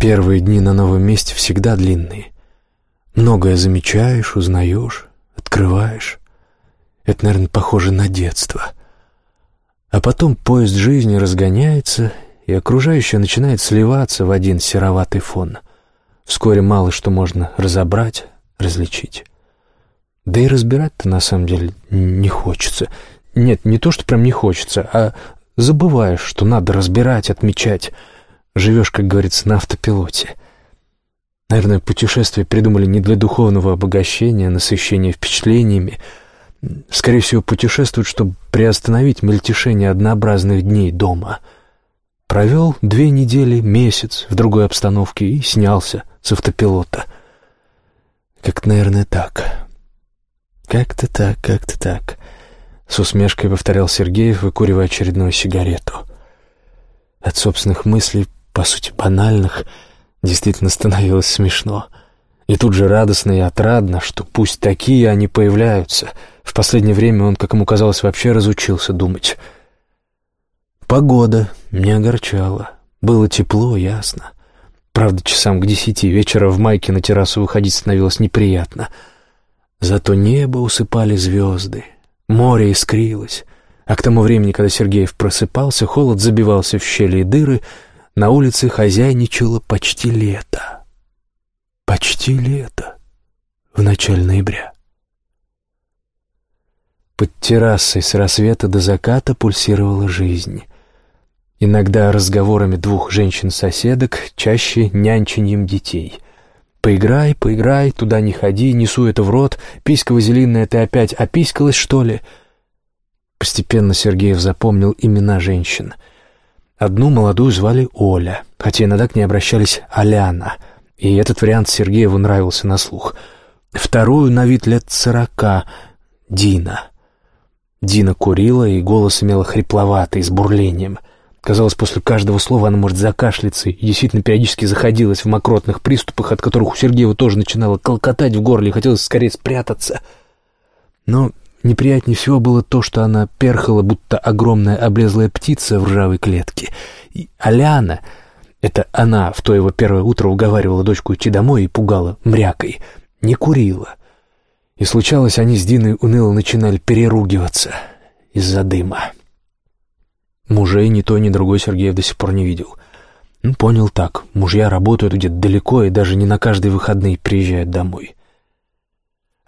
Первые дни на новом месте всегда длинные. Многое замечаешь, узнаешь, открываешь. Это, наверное, похоже на детство. А потом поезд жизни разгоняется, и окружающее начинает сливаться в один сероватый фон. Вскоре мало что можно разобрать, различить. Да и разбирать-то на самом деле не хочется. Нет, не то, что прям не хочется, а забываешь, что надо разбирать, отмечать. Живешь, как говорится, на автопилоте. Наверное, путешествия придумали не для духовного обогащения, насыщения впечатлениями. Скорее всего, путешествуют, чтобы приостановить мельтешение однообразных дней дома. Провел две недели, месяц в другой обстановке и снялся с автопилота. Как-то, наверное, так. Как-то так, как-то так. С усмешкой повторял Сергеев, выкуривая очередную сигарету. От собственных мыслей, по сути, банальных, действительно становилось смешно. И тут же радостно и отрадно, что пусть такие они появляются. В последнее время он, как ему казалось, вообще разучился думать. Погода не огорчала. Было тепло, ясно. Правда, часам к десяти вечера в майке на террасу выходить становилось неприятно — Зато небо усыпали звезды, море искрилось, а к тому времени, когда Сергеев просыпался, холод забивался в щели и дыры, на улице хозяйничало почти лето. Почти лето. В начале ноября. Под террасой с рассвета до заката пульсировала жизнь. Иногда разговорами двух женщин-соседок, чаще нянченьем детей — Поиграй, поиграй, туда не ходи, несу это в рот, писька вазелинная, ты опять описькалась, что ли?» Постепенно Сергеев запомнил имена женщин. Одну молодую звали Оля, хотя иногда к ней обращались Аляна, и этот вариант Сергееву нравился на слух. Вторую на вид лет сорока — Дина. Дина курила, и голос имела хрипловатый, с бурлением — Казалось, после каждого слова она может закашляться, и действительно периодически заходилась в мокротных приступах, от которых у Сергеева тоже начинало колкотать в горле, и хотелось скорее спрятаться. Но неприятнее всего было то, что она перхала, будто огромная облезлая птица в ржавой клетке. И Аляна, это она в то его первое утро уговаривала дочку идти домой и пугала мрякой, не курила. И случалось, они с Диной уныло начинали переругиваться из-за дыма. Мужей ни то, ни другой Сергеев до сих пор не видел. Ну, понял так. Мужья работают где-то далеко и даже не на каждые выходные приезжают домой.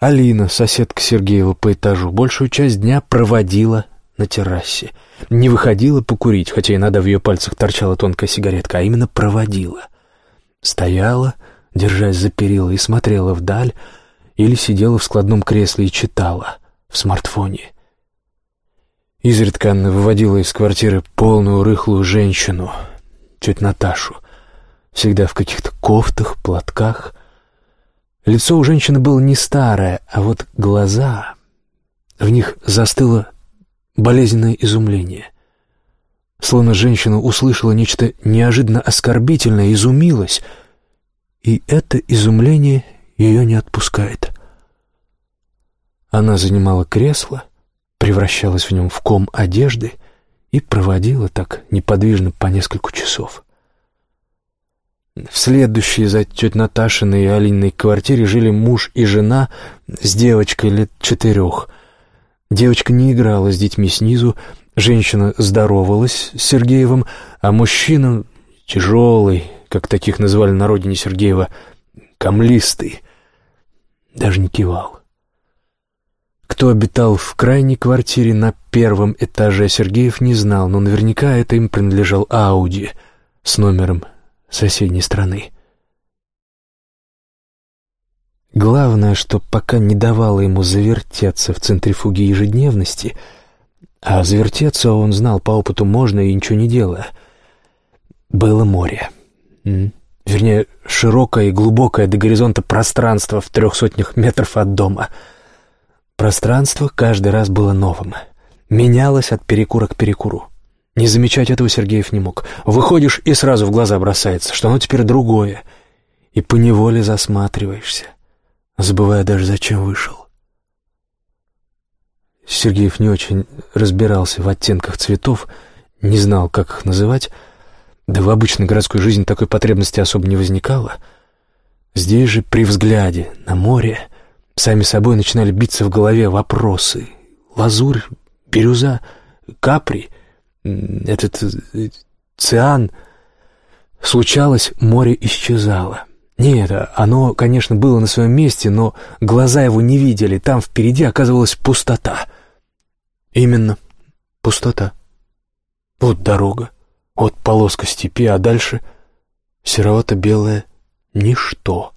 Алина, соседка Сергеева по этажу, большую часть дня проводила на террасе. Не выходила покурить, хотя иногда в ее пальцах торчала тонкая сигаретка, а именно проводила. Стояла, держась за перила, и смотрела вдаль, или сидела в складном кресле и читала в смартфоне. Изредка Анна выводила из квартиры полную рыхлую женщину, чуть Наташу, всегда в каких-то кофтах, платках. Лицо у женщины было не старое, а вот глаза... В них застыло болезненное изумление. Словно женщина услышала нечто неожиданно оскорбительное, изумилась, и это изумление ее не отпускает. Она занимала кресло, превращалась в нем в ком одежды и проводила так неподвижно по несколько часов. В следующей за тетей Наташиной и Алиной квартире жили муж и жена с девочкой лет четырех. Девочка не играла с детьми снизу, женщина здоровалась с Сергеевым, а мужчина, тяжелый, как таких называли на родине Сергеева, камлистый, даже не кивал. Кто обитал в крайней квартире на первом этаже, Сергеев не знал, но наверняка это им принадлежал Ауди с номером соседней страны. Главное, что пока не давало ему завертеться в центрифуге ежедневности, а завертеться он знал по опыту можно и ничего не делая, было море. Вернее, широкое и глубокое до горизонта пространство в трех сотнях метров от дома — Пространство каждый раз было новым. Менялось от перекура к перекуру. Не замечать этого Сергеев не мог. Выходишь, и сразу в глаза бросается, что оно теперь другое. И поневоле засматриваешься, забывая даже, зачем вышел. Сергеев не очень разбирался в оттенках цветов, не знал, как их называть, Да в обычной городской жизни такой потребности особо не возникало. Здесь же, при взгляде на море, сами собой начинали биться в голове вопросы. Лазурь, бирюза, капри, этот э, циан. Случалось, море исчезало. Нет, оно, конечно, было на своем месте, но глаза его не видели. Там впереди оказывалась пустота. Именно, пустота. Вот дорога, вот полоска степи, а дальше серовато-белое ничто.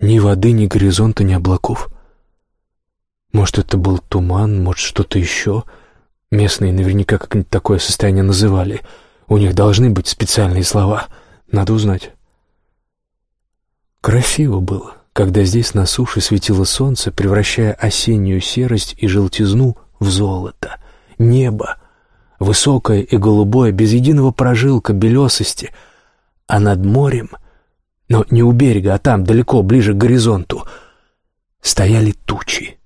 Ни воды, ни горизонта, ни облаков. Может, это был туман, может, что-то еще. Местные наверняка как-нибудь такое состояние называли. У них должны быть специальные слова. Надо узнать. Красиво было, когда здесь на суше светило солнце, превращая осеннюю серость и желтизну в золото. Небо, высокое и голубое, без единого прожилка белесости, а над морем, но не у берега, а там, далеко, ближе к горизонту, стояли тучи.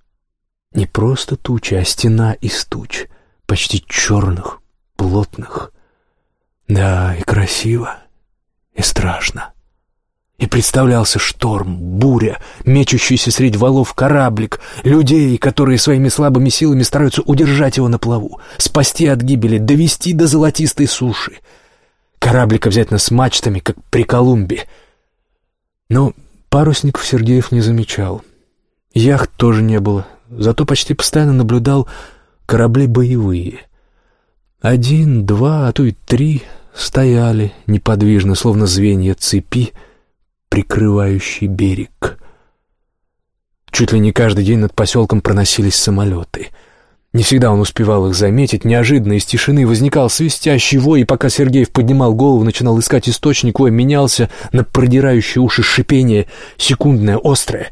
Не просто тучи, а стена из туч, почти черных, плотных. Да, и красиво, и страшно. И представлялся шторм, буря, мечущийся среди валов кораблик, людей, которые своими слабыми силами стараются удержать его на плаву, спасти от гибели, довести до золотистой суши. Кораблик обязательно с мачтами, как при Колумбе. Но парусников Сергеев не замечал. Яхт тоже не было, зато почти постоянно наблюдал корабли боевые. Один, два, а то и три стояли неподвижно, словно звенья цепи, прикрывающий берег. Чуть ли не каждый день над поселком проносились самолеты. Не всегда он успевал их заметить, неожиданно из тишины возникал свистящий вой, и пока Сергеев поднимал голову, начинал искать источник, вой менялся на продирающие уши шипение, секундное, острое,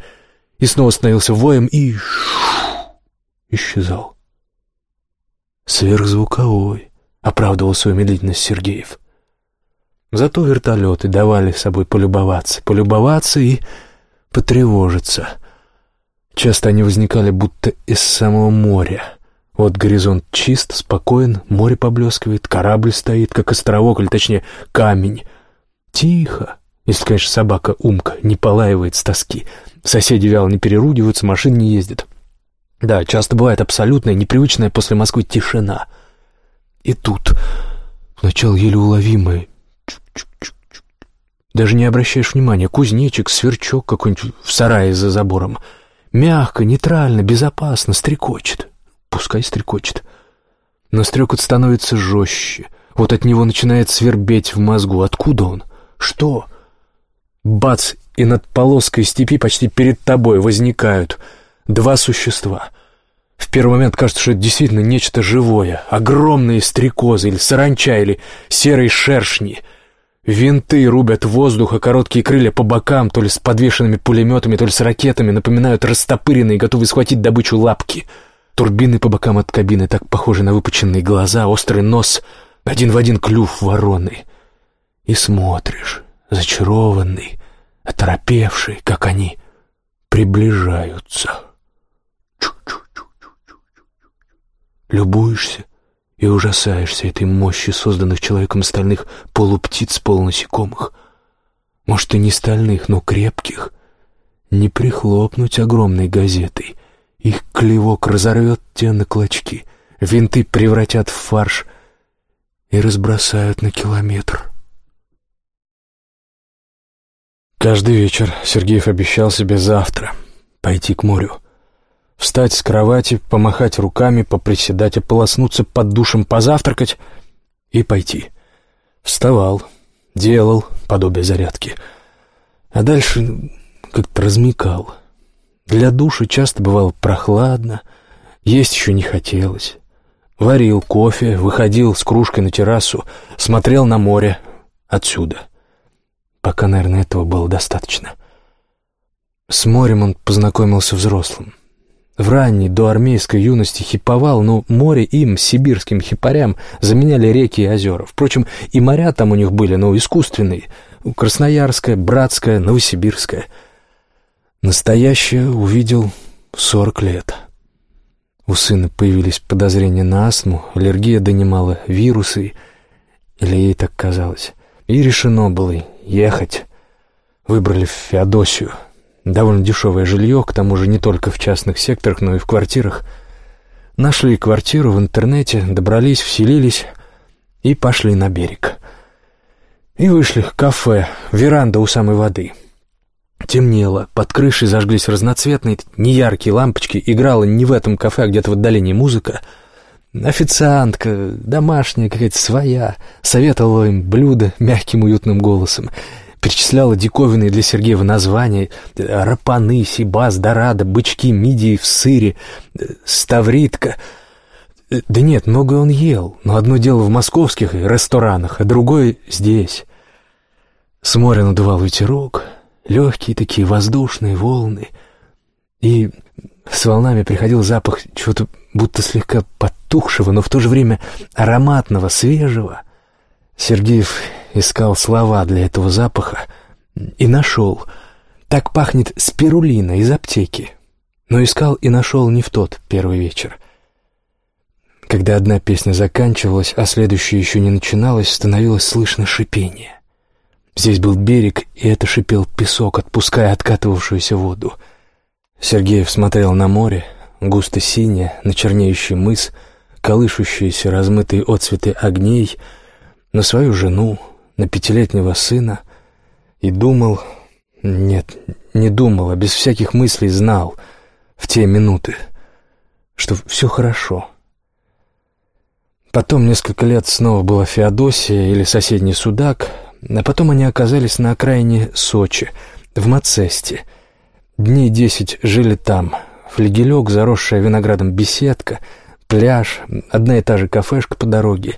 и снова становился воем и... исчезал. Сверхзвуковой, оправдывал свою медлительность Сергеев. Зато вертолеты давали собой полюбоваться, полюбоваться и потревожиться. Часто они возникали будто из самого моря. Вот горизонт чист, спокоен, море поблескивает, корабль стоит, как островок, или точнее камень. Тихо, если, конечно, собака Умка не полаивает с тоски. Соседи вяло не переругиваются, машин не ездят. Да, часто бывает абсолютная, непривычная после Москвы тишина. И тут сначала еле уловимое даже не обращаешь внимания, кузнечик, сверчок какой-нибудь в сарае за забором. Мягко, нейтрально, безопасно, стрекочет. Пускай стрекочет. Но стрекот становится жестче. Вот от него начинает свербеть в мозгу. Откуда он? Что? Бац! И над полоской степи почти перед тобой возникают два существа. В первый момент кажется, что это действительно нечто живое. Огромные стрекозы или саранча, или серые шершни — Винты рубят воздух, а короткие крылья по бокам, то ли с подвешенными пулеметами, то ли с ракетами, напоминают растопыренные, готовые схватить добычу лапки. Турбины по бокам от кабины так похожи на выпученные глаза, острый нос, один в один клюв вороны. И смотришь, зачарованный, оторопевший, как они приближаются. Любуешься, и ужасаешься этой мощи созданных человеком стальных полуптиц полунасекомых. Может, и не стальных, но крепких. Не прихлопнуть огромной газетой. Их клевок разорвет те на клочки, винты превратят в фарш и разбросают на километр. Каждый вечер Сергеев обещал себе завтра пойти к морю. Встать с кровати, помахать руками, поприседать, ополоснуться под душем, позавтракать и пойти. Вставал, делал подобие зарядки. А дальше как-то размекал. Для души часто бывало прохладно, есть еще не хотелось. Варил кофе, выходил с кружкой на террасу, смотрел на море отсюда. Пока, наверное, этого было достаточно. С морем он познакомился взрослым. В ранней доармейской юности хиповал, но море им, сибирским хипарям, заменяли реки и озера. Впрочем, и моря там у них были, но искусственные. Красноярское, Братское, Новосибирское. Настоящее увидел сорок лет. У сына появились подозрения на астму, аллергия донимала, вирусы, или ей так казалось. И решено было ехать. Выбрали Феодосию. Довольно дешевое жилье, к тому же не только в частных секторах, но и в квартирах. Нашли квартиру в интернете, добрались, вселились и пошли на берег. И вышли к кафе, веранда у самой воды. Темнело, под крышей зажглись разноцветные, неяркие лампочки, играла не в этом кафе, а где-то в отдалении музыка. Официантка, домашняя какая-то своя, советовала им блюда мягким уютным голосом, перечисляла диковинные для Сергеева названия рапаны, сибас, дорадо, бычки, мидии в сыре, ставритка. Да нет, многое он ел, но одно дело в московских ресторанах, а другое здесь. С моря надувал ветерок, легкие такие воздушные волны, и с волнами приходил запах чего-то будто слегка потухшего, но в то же время ароматного, свежего. Сергеев искал слова для этого запаха и нашел. Так пахнет спирулина из аптеки. Но искал и нашел не в тот первый вечер. Когда одна песня заканчивалась, а следующая еще не начиналась, становилось слышно шипение. Здесь был берег, и это шипел песок, отпуская откатывавшуюся воду. Сергеев смотрел на море, густо синее, на чернеющий мыс, колышущиеся размытые отцветы огней, на свою жену, на пятилетнего сына, и думал... Нет, не думал, а без всяких мыслей знал в те минуты, что все хорошо. Потом несколько лет снова была Феодосия или соседний Судак — а потом они оказались на окраине Сочи, в Мацесте. Дней десять жили там. Флегелек, заросшая виноградом беседка, пляж, одна и та же кафешка по дороге.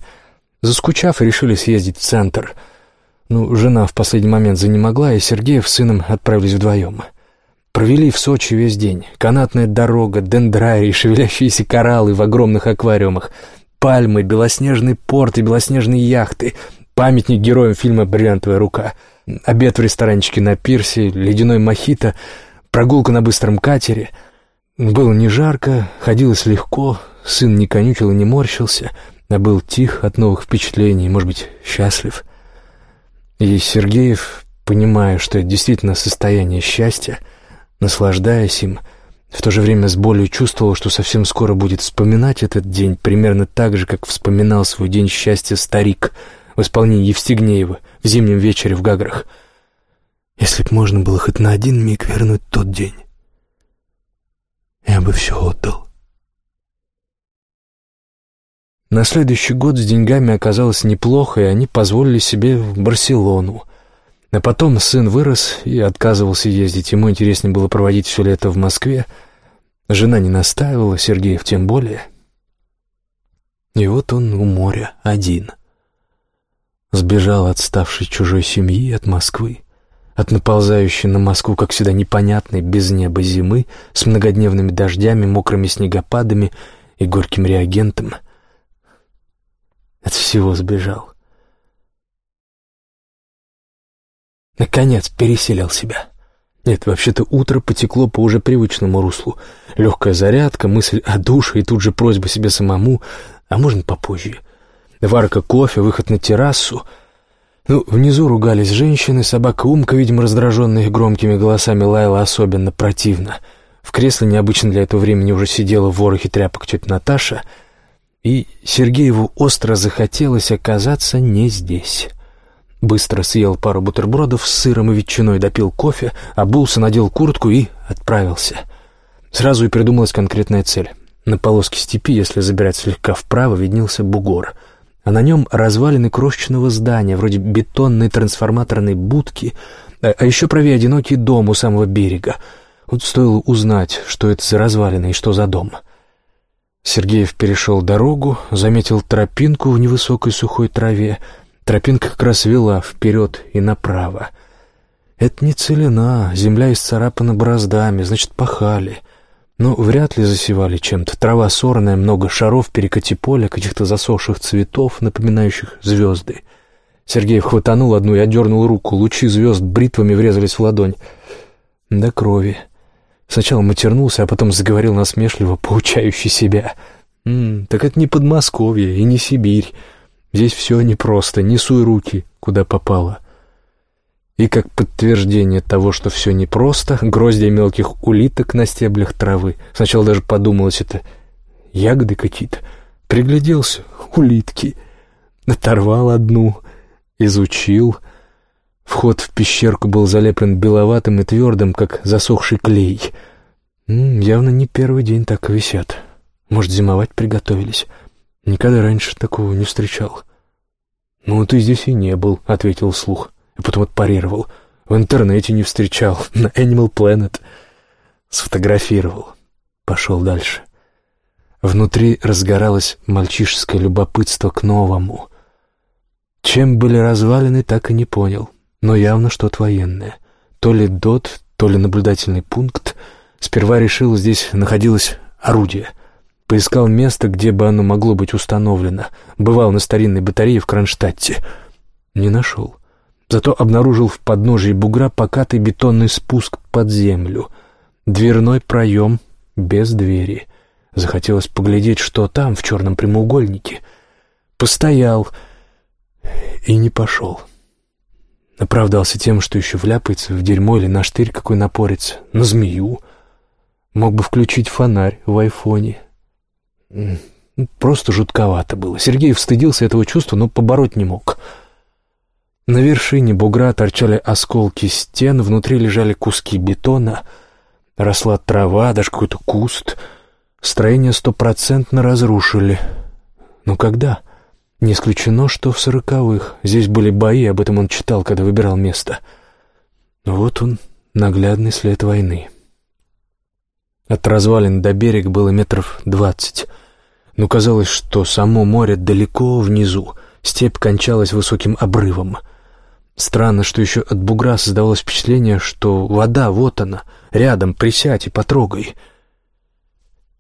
Заскучав, решили съездить в центр. Ну, жена в последний момент занемогла, и Сергеев с сыном отправились вдвоем. Провели в Сочи весь день. Канатная дорога, дендрарии, шевелящиеся кораллы в огромных аквариумах, пальмы, белоснежный порт и белоснежные яхты, Памятник героям фильма «Бриллиантовая рука». Обед в ресторанчике на пирсе, ледяной мохито, прогулка на быстром катере. Было не жарко, ходилось легко, сын не конючил и не морщился, а был тих от новых впечатлений, может быть, счастлив. И Сергеев, понимая, что это действительно состояние счастья, наслаждаясь им, в то же время с болью чувствовал, что совсем скоро будет вспоминать этот день примерно так же, как вспоминал свой день счастья старик — в исполнении Евстигнеева в зимнем вечере в Гаграх. Если б можно было хоть на один миг вернуть тот день, я бы все отдал. На следующий год с деньгами оказалось неплохо, и они позволили себе в Барселону. А потом сын вырос и отказывался ездить. Ему интереснее было проводить все лето в Москве. Жена не настаивала, Сергеев тем более. И вот он у моря один — Сбежал от ставшей чужой семьи, от Москвы, от наползающей на Москву, как всегда, непонятной, без неба зимы, с многодневными дождями, мокрыми снегопадами и горьким реагентом. От всего сбежал. Наконец переселил себя. Нет, вообще-то утро потекло по уже привычному руслу. Легкая зарядка, мысль о душе и тут же просьба себе самому, а можно попозже — Варка кофе, выход на террасу. Ну, внизу ругались женщины, собака Умка, видимо, раздраженная громкими голосами, лаяла особенно противно. В кресле необычно для этого времени уже сидела в ворохе тряпок тетя Наташа, и Сергееву остро захотелось оказаться не здесь. Быстро съел пару бутербродов с сыром и ветчиной, допил кофе, обулся, надел куртку и отправился. Сразу и придумалась конкретная цель. На полоске степи, если забирать слегка вправо, виднелся бугор — а на нем развалины крошечного здания, вроде бетонной трансформаторной будки, а, а еще правее одинокий дом у самого берега. Вот стоило узнать, что это за развалины и что за дом. Сергеев перешел дорогу, заметил тропинку в невысокой сухой траве. Тропинка как раз вела вперед и направо. Это не целина, земля исцарапана бороздами, значит, пахали — но вряд ли засевали чем-то. Трава сорная, много шаров, перекати поля, каких-то засохших цветов, напоминающих звезды. Сергей хватанул одну и одернул руку. Лучи звезд бритвами врезались в ладонь. До крови. Сначала матернулся, а потом заговорил насмешливо, поучающий себя. «М -м, «Так это не Подмосковье и не Сибирь. Здесь все непросто. Не суй руки. куда попало. И как подтверждение того, что все непросто, гроздья мелких улиток на стеблях травы. Сначала даже подумалось, это ягоды какие-то. Пригляделся, улитки. Оторвал одну, изучил. Вход в пещерку был залеплен беловатым и твердым, как засохший клей. М -м, явно не первый день так висят. Может, зимовать приготовились. Никогда раньше такого не встречал. «Ну, ты здесь и не был», — ответил слух и потом отпарировал. В интернете не встречал, на Animal Planet. Сфотографировал. Пошел дальше. Внутри разгоралось мальчишеское любопытство к новому. Чем были развалины, так и не понял, но явно что-то военное. То ли ДОТ, то ли наблюдательный пункт. Сперва решил, здесь находилось орудие. Поискал место, где бы оно могло быть установлено. Бывал на старинной батарее в Кронштадте. Не нашел. Зато обнаружил в подножии бугра покатый бетонный спуск под землю. Дверной проем без двери. Захотелось поглядеть, что там, в черном прямоугольнике. Постоял и не пошел. Оправдался тем, что еще вляпается в дерьмо или на штырь какой напорится, на змею. Мог бы включить фонарь в айфоне. Просто жутковато было. Сергей встыдился этого чувства, но побороть не мог — на вершине бугра торчали осколки стен, внутри лежали куски бетона, росла трава, даже какой-то куст. Строение стопроцентно разрушили. Но когда? Не исключено, что в сороковых. Здесь были бои, об этом он читал, когда выбирал место. Вот он, наглядный след войны. От развалин до берега было метров двадцать. Но казалось, что само море далеко внизу, степь кончалась высоким обрывом — Странно, что еще от бугра создавалось впечатление, что вода, вот она, рядом, присядь и потрогай.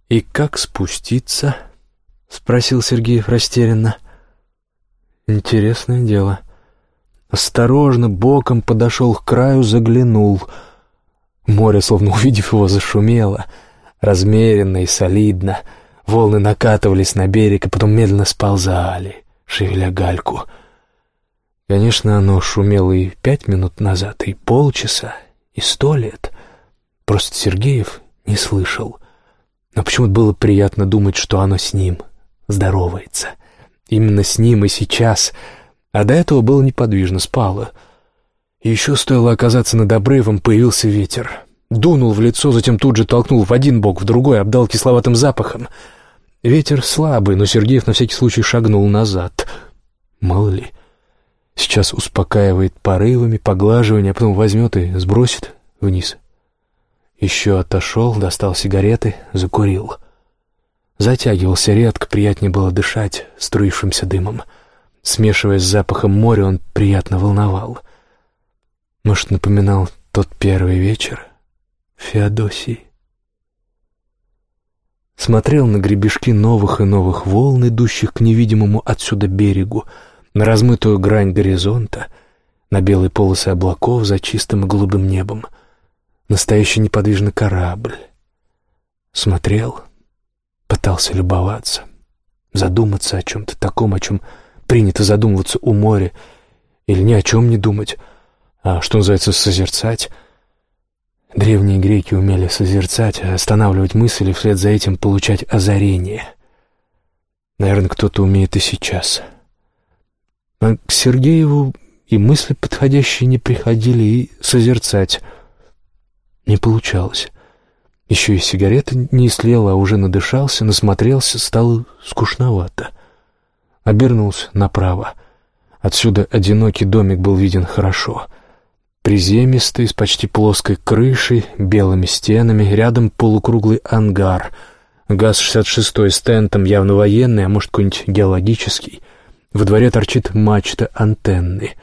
«И как спуститься?» — спросил Сергеев растерянно. «Интересное дело». Осторожно, боком подошел к краю, заглянул. Море, словно увидев его, зашумело, размеренно и солидно. Волны накатывались на берег и потом медленно сползали, шевеля гальку — Конечно, оно шумело и пять минут назад, и полчаса, и сто лет. Просто Сергеев не слышал. Но почему-то было приятно думать, что оно с ним здоровается. Именно с ним и сейчас. А до этого было неподвижно, спало. Еще стоило оказаться над обрывом, появился ветер. Дунул в лицо, затем тут же толкнул в один бок, в другой, обдал кисловатым запахом. Ветер слабый, но Сергеев на всякий случай шагнул назад. Мало ли... Сейчас успокаивает порывами, поглаживание, а потом возьмет и сбросит вниз. Еще отошел, достал сигареты, закурил. Затягивался редко, приятнее было дышать струившимся дымом. Смешиваясь с запахом моря, он приятно волновал. Может, напоминал тот первый вечер Феодосии. Смотрел на гребешки новых и новых волн, идущих к невидимому отсюда берегу, на размытую грань горизонта, на белые полосы облаков за чистым и голубым небом. Настоящий неподвижный корабль. Смотрел, пытался любоваться, задуматься о чем-то таком, о чем принято задумываться у моря, или ни о чем не думать, а, что называется, созерцать. Древние греки умели созерцать, останавливать мысли и вслед за этим получать озарение. Наверное, кто-то умеет и сейчас — а к Сергееву и мысли подходящие не приходили, и созерцать не получалось. Еще и сигарета не слела, а уже надышался, насмотрелся, стало скучновато. Обернулся направо. Отсюда одинокий домик был виден хорошо. Приземистый, с почти плоской крышей, белыми стенами, рядом полукруглый ангар. ГАЗ-66 с тентом, явно военный, а может, какой-нибудь геологический — во дворе торчит мачта антенны.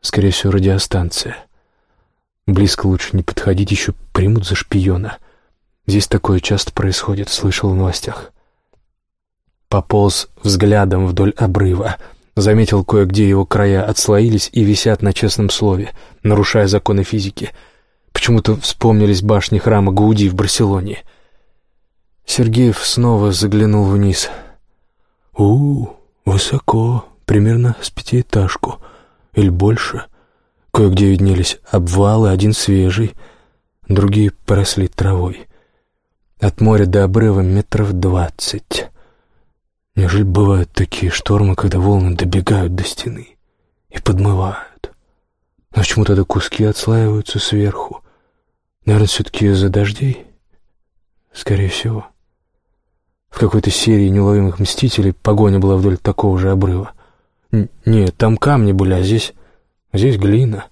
Скорее всего, радиостанция. Близко лучше не подходить, еще примут за шпиона. Здесь такое часто происходит, слышал в новостях. Пополз взглядом вдоль обрыва. Заметил кое-где его края отслоились и висят на честном слове, нарушая законы физики. Почему-то вспомнились башни храма Гауди в Барселоне. Сергеев снова заглянул вниз. у, -у, Высоко, примерно с пятиэтажку. или больше. Кое-где виднелись обвалы, один свежий, другие поросли травой. От моря до обрыва метров двадцать. Неужели бывают такие штормы, когда волны добегают до стены и подмывают? Но почему тогда куски отслаиваются сверху? Наверное, все-таки из-за дождей? Скорее всего. В какой-то серии неуловимых мстителей погоня была вдоль такого же обрыва. Нет, там камни были, а здесь... здесь глина.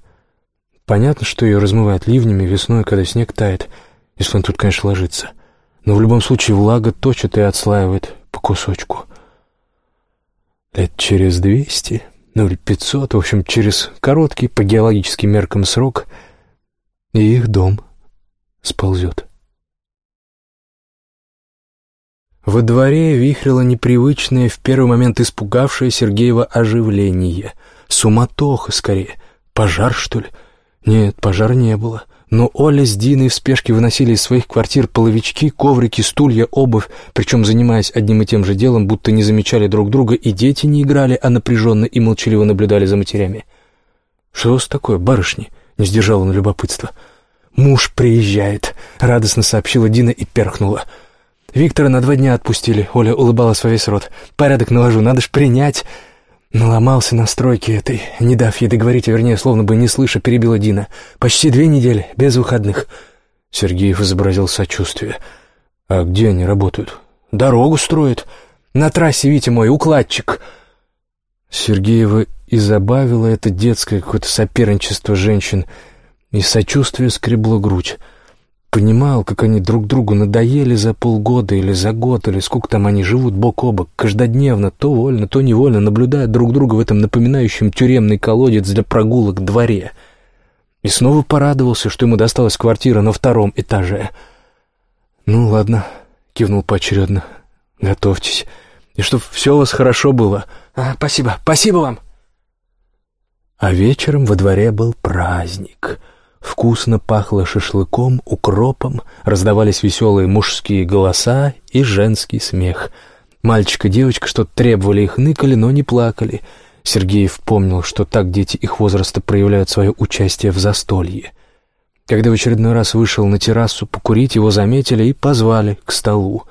Понятно, что ее размывает ливнями весной, когда снег тает, если он тут, конечно, ложится. Но в любом случае влага точит и отслаивает по кусочку. Лет через двести, ну или пятьсот, в общем, через короткий по геологическим меркам срок, и их дом сползет. Во дворе вихрило непривычное, в первый момент испугавшее Сергеева оживление. Суматоха, скорее. Пожар, что ли? Нет, пожара не было. Но Оля с Диной в спешке выносили из своих квартир половички, коврики, стулья, обувь, причем занимаясь одним и тем же делом, будто не замечали друг друга, и дети не играли, а напряженно и молчаливо наблюдали за матерями. «Что вас такое, барышни?» — не сдержал он любопытства. «Муж приезжает», — радостно сообщила Дина и перхнула. «Виктора на два дня отпустили», — Оля улыбалась во весь рот. «Порядок наложу, надо ж принять». Наломался на стройке этой, не дав ей договорить, а вернее, словно бы не слыша, перебила Дина. «Почти две недели, без выходных». Сергеев изобразил сочувствие. «А где они работают?» «Дорогу строят. На трассе, Витя мой, укладчик». Сергеева и забавило это детское какое-то соперничество женщин, и сочувствие скребло грудь. Понимал, как они друг другу надоели за полгода или за год, или сколько там они живут бок о бок, каждодневно, то вольно, то невольно, наблюдая друг друга в этом напоминающем тюремный колодец для прогулок дворе. И снова порадовался, что ему досталась квартира на втором этаже. «Ну, ладно», — кивнул поочередно, — «готовьтесь. И чтоб все у вас хорошо было». А, «Спасибо, спасибо вам». А вечером во дворе был праздник — Вкусно пахло шашлыком, укропом, раздавались веселые мужские голоса и женский смех. Мальчик и девочка что-то требовали и хныкали, но не плакали. Сергеев помнил, что так дети их возраста проявляют свое участие в застолье. Когда в очередной раз вышел на террасу покурить, его заметили и позвали к столу.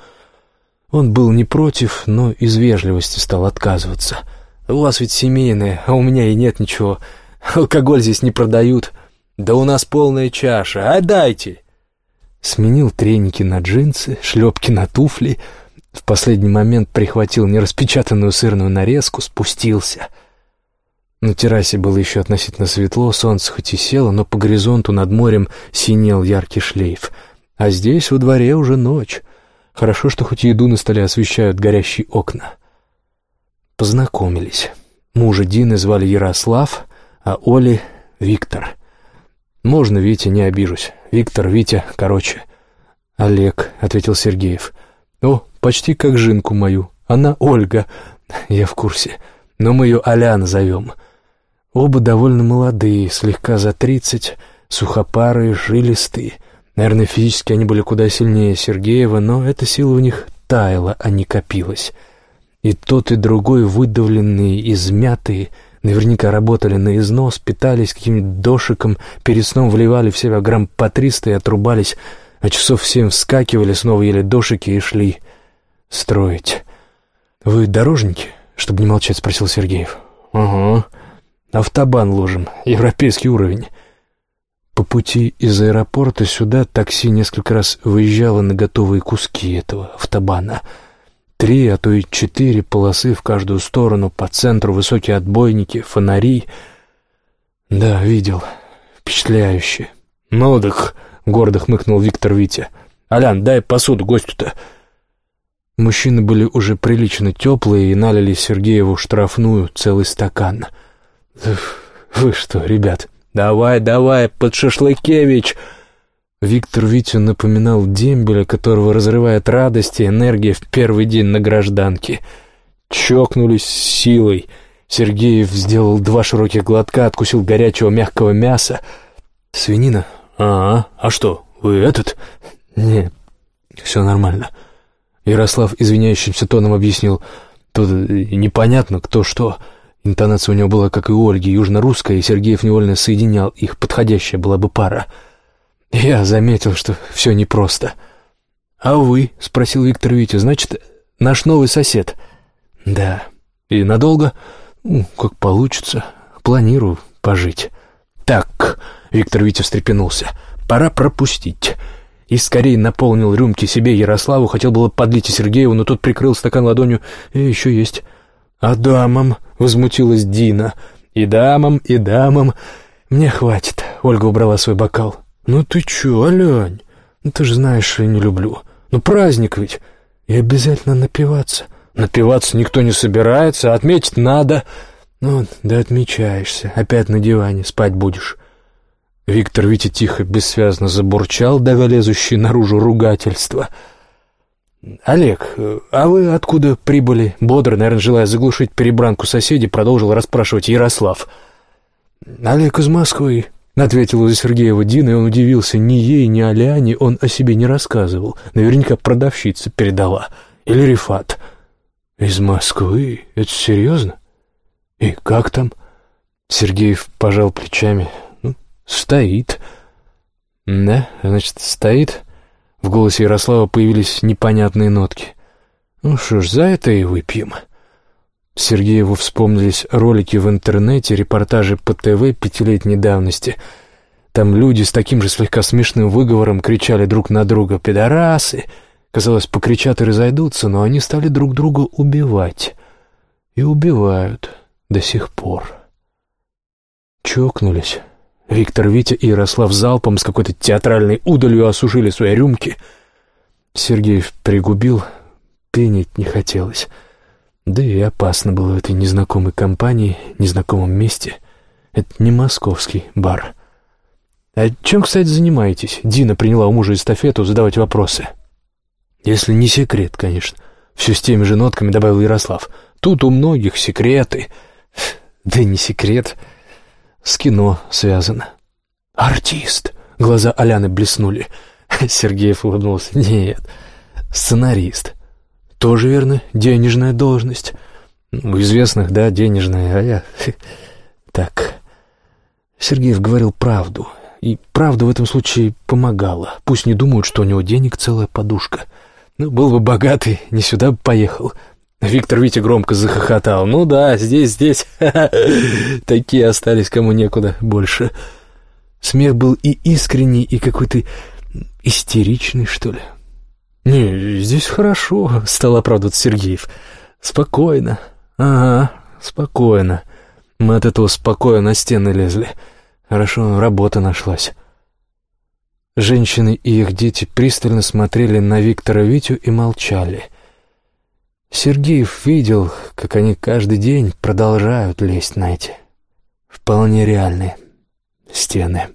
Он был не против, но из вежливости стал отказываться. «У вас ведь семейное, а у меня и нет ничего. Алкоголь здесь не продают». «Да у нас полная чаша, отдайте!» Сменил треники на джинсы, шлепки на туфли. В последний момент прихватил нераспечатанную сырную нарезку, спустился. На террасе было еще относительно светло, солнце хоть и село, но по горизонту над морем синел яркий шлейф. А здесь, во дворе, уже ночь. Хорошо, что хоть еду на столе освещают горящие окна. Познакомились. Мужа Дины звали Ярослав, а Оли — Виктор — «Можно, Витя, не обижусь. Виктор, Витя, короче». «Олег», — ответил Сергеев. «О, почти как жинку мою. Она Ольга. Я в курсе. Но мы ее Аля назовем». Оба довольно молодые, слегка за тридцать, сухопарые, жилистые. Наверное, физически они были куда сильнее Сергеева, но эта сила в них таяла, а не копилась. И тот, и другой выдавленные, измятые — Наверняка работали на износ, питались каким-нибудь дошиком, перед сном вливали в себя грамм по триста и отрубались, а часов семь вскакивали, снова ели дошики и шли строить. «Вы дорожники?» — чтобы не молчать, спросил Сергеев. «Ага. Автобан ложим. Европейский уровень». По пути из аэропорта сюда такси несколько раз выезжало на готовые куски этого автобана — Три, а то и четыре полосы в каждую сторону, по центру высокие отбойники, фонари. Да, видел. Впечатляюще. «Ну так», — гордо хмыкнул Виктор Витя. «Алян, дай посуду гостю-то». Мужчины были уже прилично теплые и налили Сергееву штрафную целый стакан. «Вы что, ребят?» «Давай, давай, под шашлыкевич!» Виктор Витю напоминал дембеля, которого разрывает радость и энергия в первый день на гражданке. Чокнулись силой. Сергеев сделал два широких глотка, откусил горячего мягкого мяса. «Свинина? А, а что, вы этот?» «Не, все нормально». Ярослав извиняющимся тоном объяснил. «Тут непонятно, кто что. Интонация у него была, как и у Ольги, южно-русская, и Сергеев невольно соединял их, подходящая была бы пара. Я заметил, что все непросто. «А вы?» — спросил Виктор Витя. «Значит, наш новый сосед?» «Да. И надолго?» ну, «Как получится. Планирую пожить». «Так», — Виктор Витя встрепенулся, — «пора пропустить». И скорее наполнил рюмки себе Ярославу, хотел было подлить и Сергееву, но тот прикрыл стакан ладонью. «И еще есть». «А дамам?» — возмутилась Дина. «И дамам, и дамам. Мне хватит». Ольга убрала свой бокал. «Ну ты че, Алянь? Ну ты же знаешь, я не люблю. Ну праздник ведь. И обязательно напиваться». «Напиваться никто не собирается, отметить надо». «Ну, да отмечаешься. Опять на диване спать будешь». Виктор Витя тихо, бессвязно забурчал, давя лезущие наружу ругательства. «Олег, а вы откуда прибыли?» Бодро, наверное, желая заглушить перебранку соседей, продолжил расспрашивать Ярослав. «Олег из Москвы», — ответила за Сергеева Дина, и он удивился. Ни ей, ни Аляне он о себе не рассказывал. Наверняка продавщица передала. Или Рифат. «Из Москвы? Это серьезно? И как там?» Сергеев пожал плечами. «Стоит». «Да, значит, стоит?» В голосе Ярослава появились непонятные нотки. «Ну что ж, за это и выпьем». Сергееву вспомнились ролики в интернете, репортажи по ТВ пятилетней давности. Там люди с таким же слегка смешным выговором кричали друг на друга «пидорасы!». Казалось, покричат и разойдутся, но они стали друг друга убивать. И убивают до сих пор. Чокнулись. Виктор, Витя и Ярослав залпом с какой-то театральной удалью осушили свои рюмки. Сергеев пригубил, пенить не хотелось. Да и опасно было в этой незнакомой компании, незнакомом месте. Это не московский бар. «А чем, кстати, занимаетесь?» Дина приняла у мужа эстафету задавать вопросы. «Если не секрет, конечно». Все с теми же нотками добавил Ярослав. «Тут у многих секреты». «Да не секрет» с кино связано». «Артист!» — глаза Аляны блеснули. Сергеев улыбнулся. «Нет, сценарист. Тоже верно, денежная должность. У известных, да, денежная, а я... Так...» Сергеев говорил правду, и правда в этом случае помогала. Пусть не думают, что у него денег целая подушка. Ну, был бы богатый, не сюда бы поехал. Виктор Витя громко захохотал. «Ну да, здесь, здесь. Такие остались, кому некуда больше». Смех был и искренний, и какой-то истеричный, что ли. «Не, здесь хорошо», — стал оправдываться Сергеев. «Спокойно. Ага, спокойно. Мы от этого спокойно на стены лезли. Хорошо, работа нашлась». Женщины и их дети пристально смотрели на Виктора Витю и молчали — Сергеев видел, как они каждый день продолжают лезть на эти вполне реальные стены.